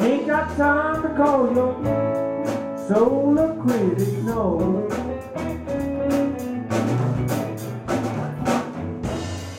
Ain't got time to call your solar critic, no.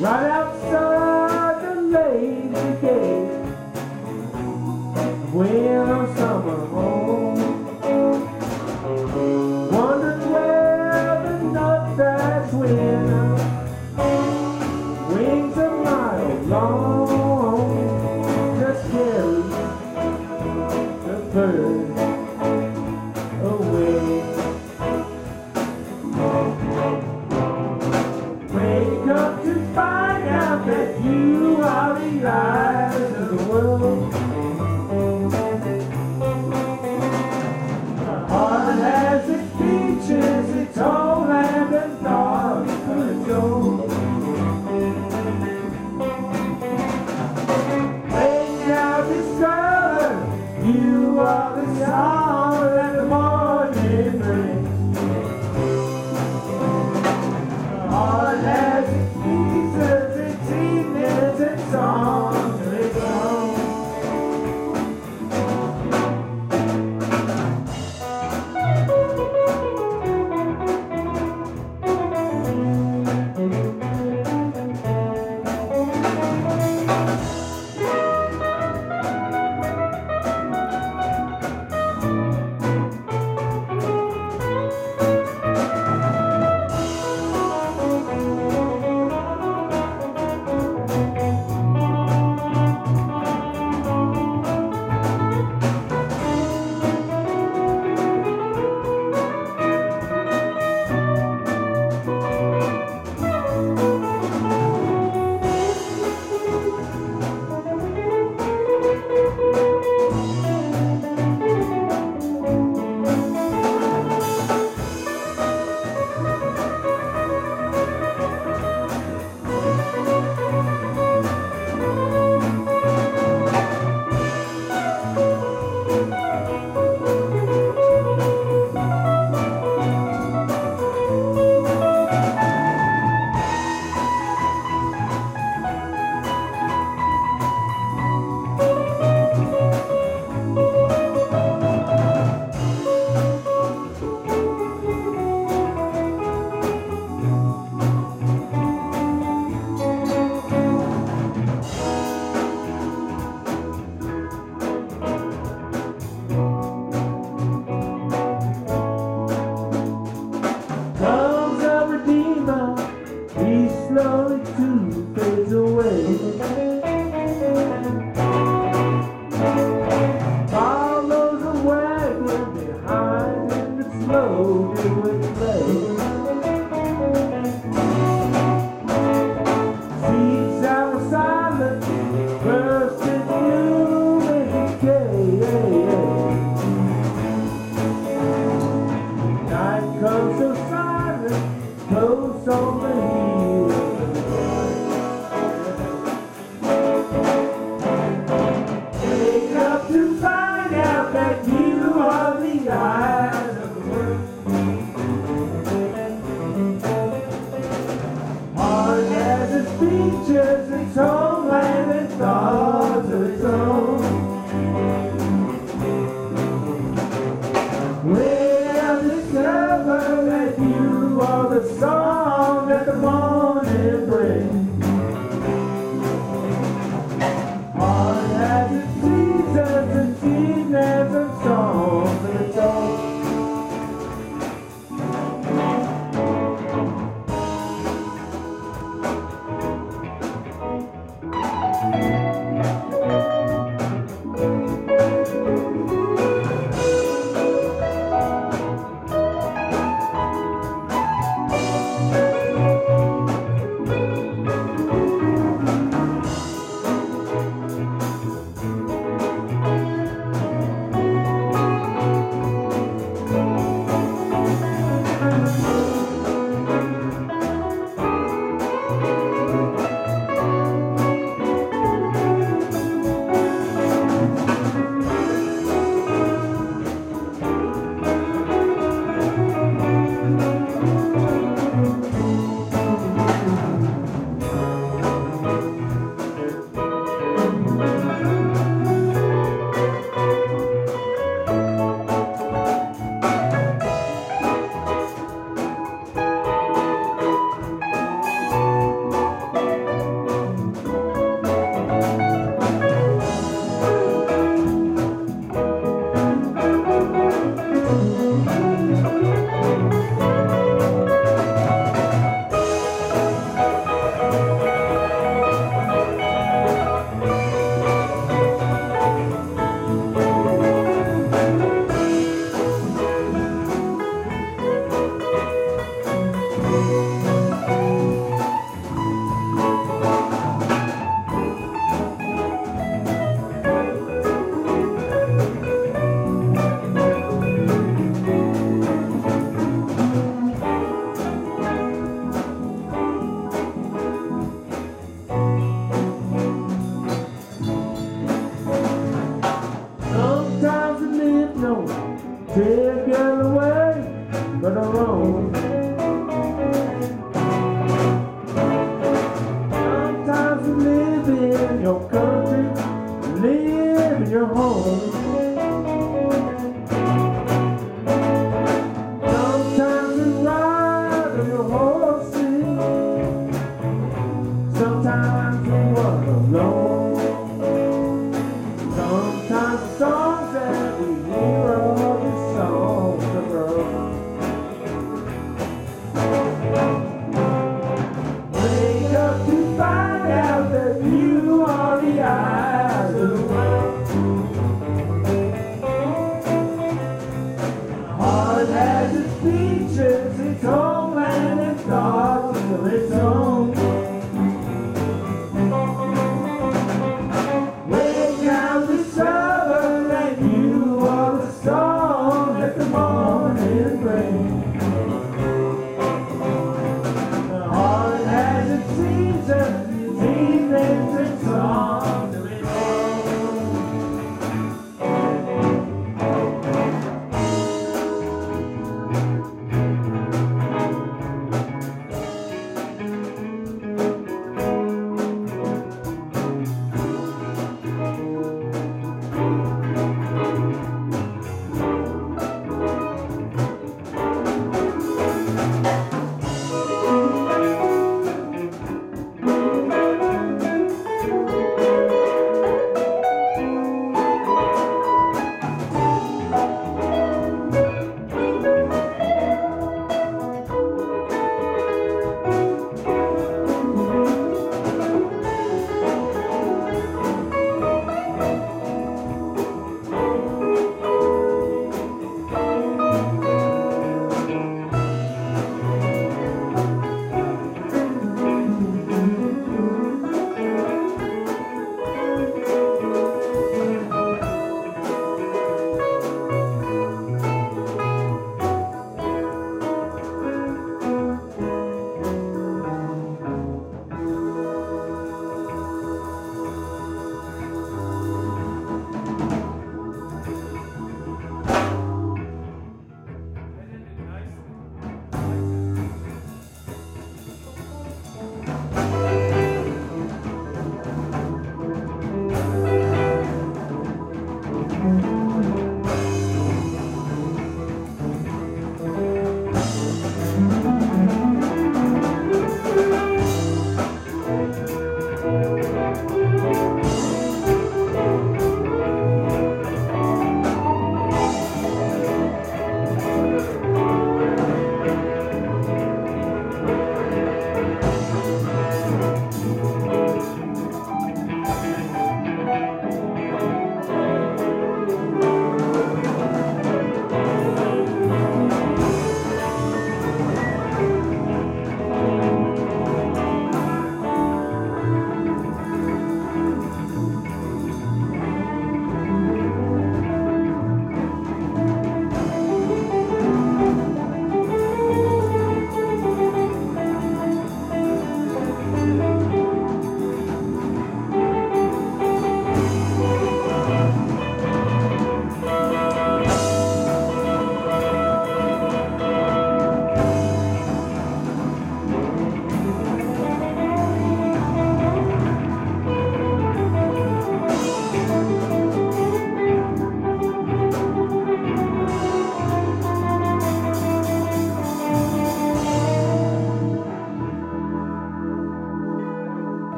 Right outside the lady gate, well, summer. slow, do it slow. creatures and songs.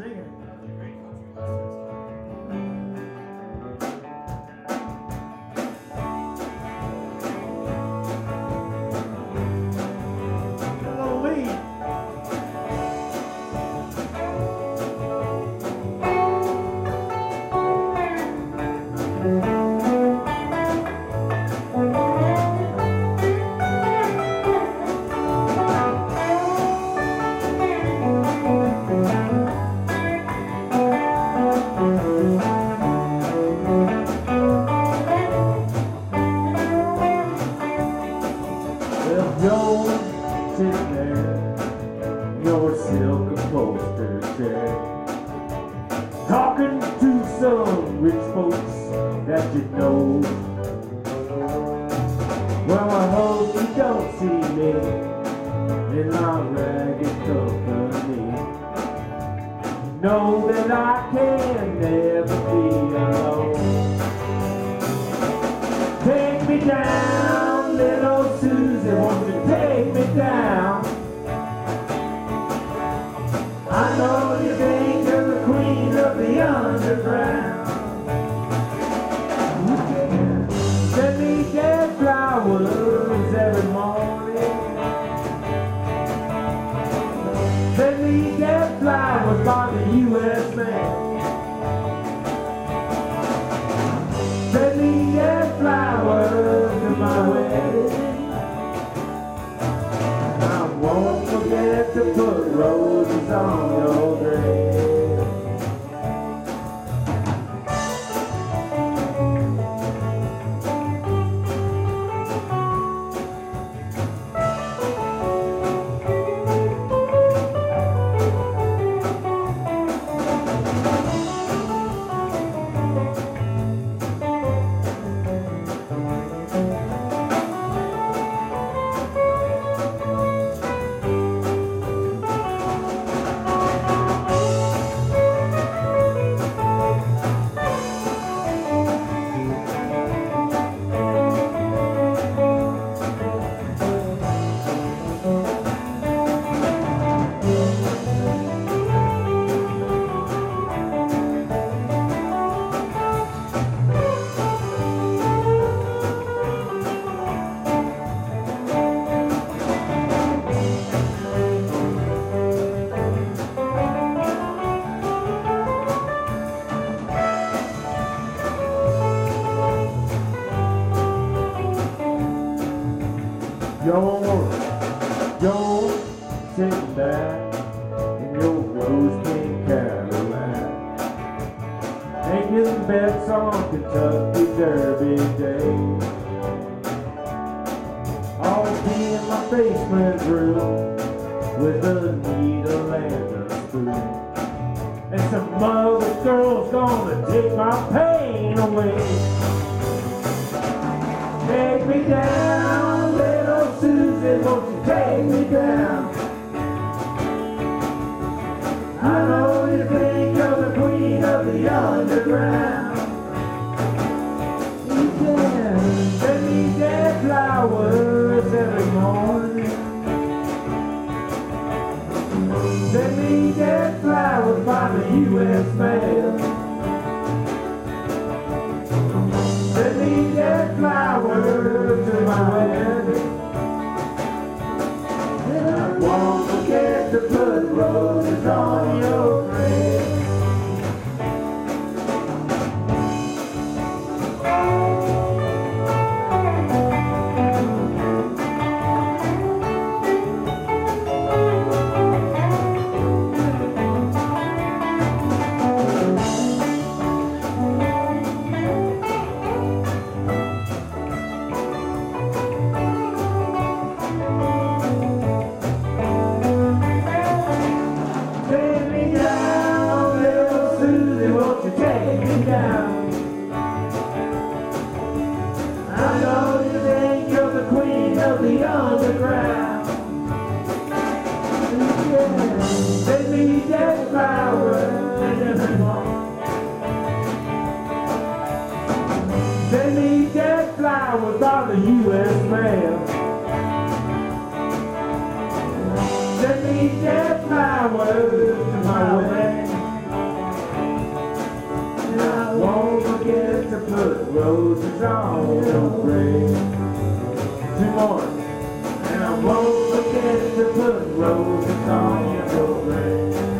singing. can never be. Don't worry, don't sit back in your rose pink Cadillac, making bets on Kentucky Derby Day. I'll be in my basement room with a needle and a spoon, and some other girl's gonna take my pain away. Take me down. last me flowers my. I won't forget the blood rose. put roses on your grave. Two more. And I won't forget to put roses on your grave.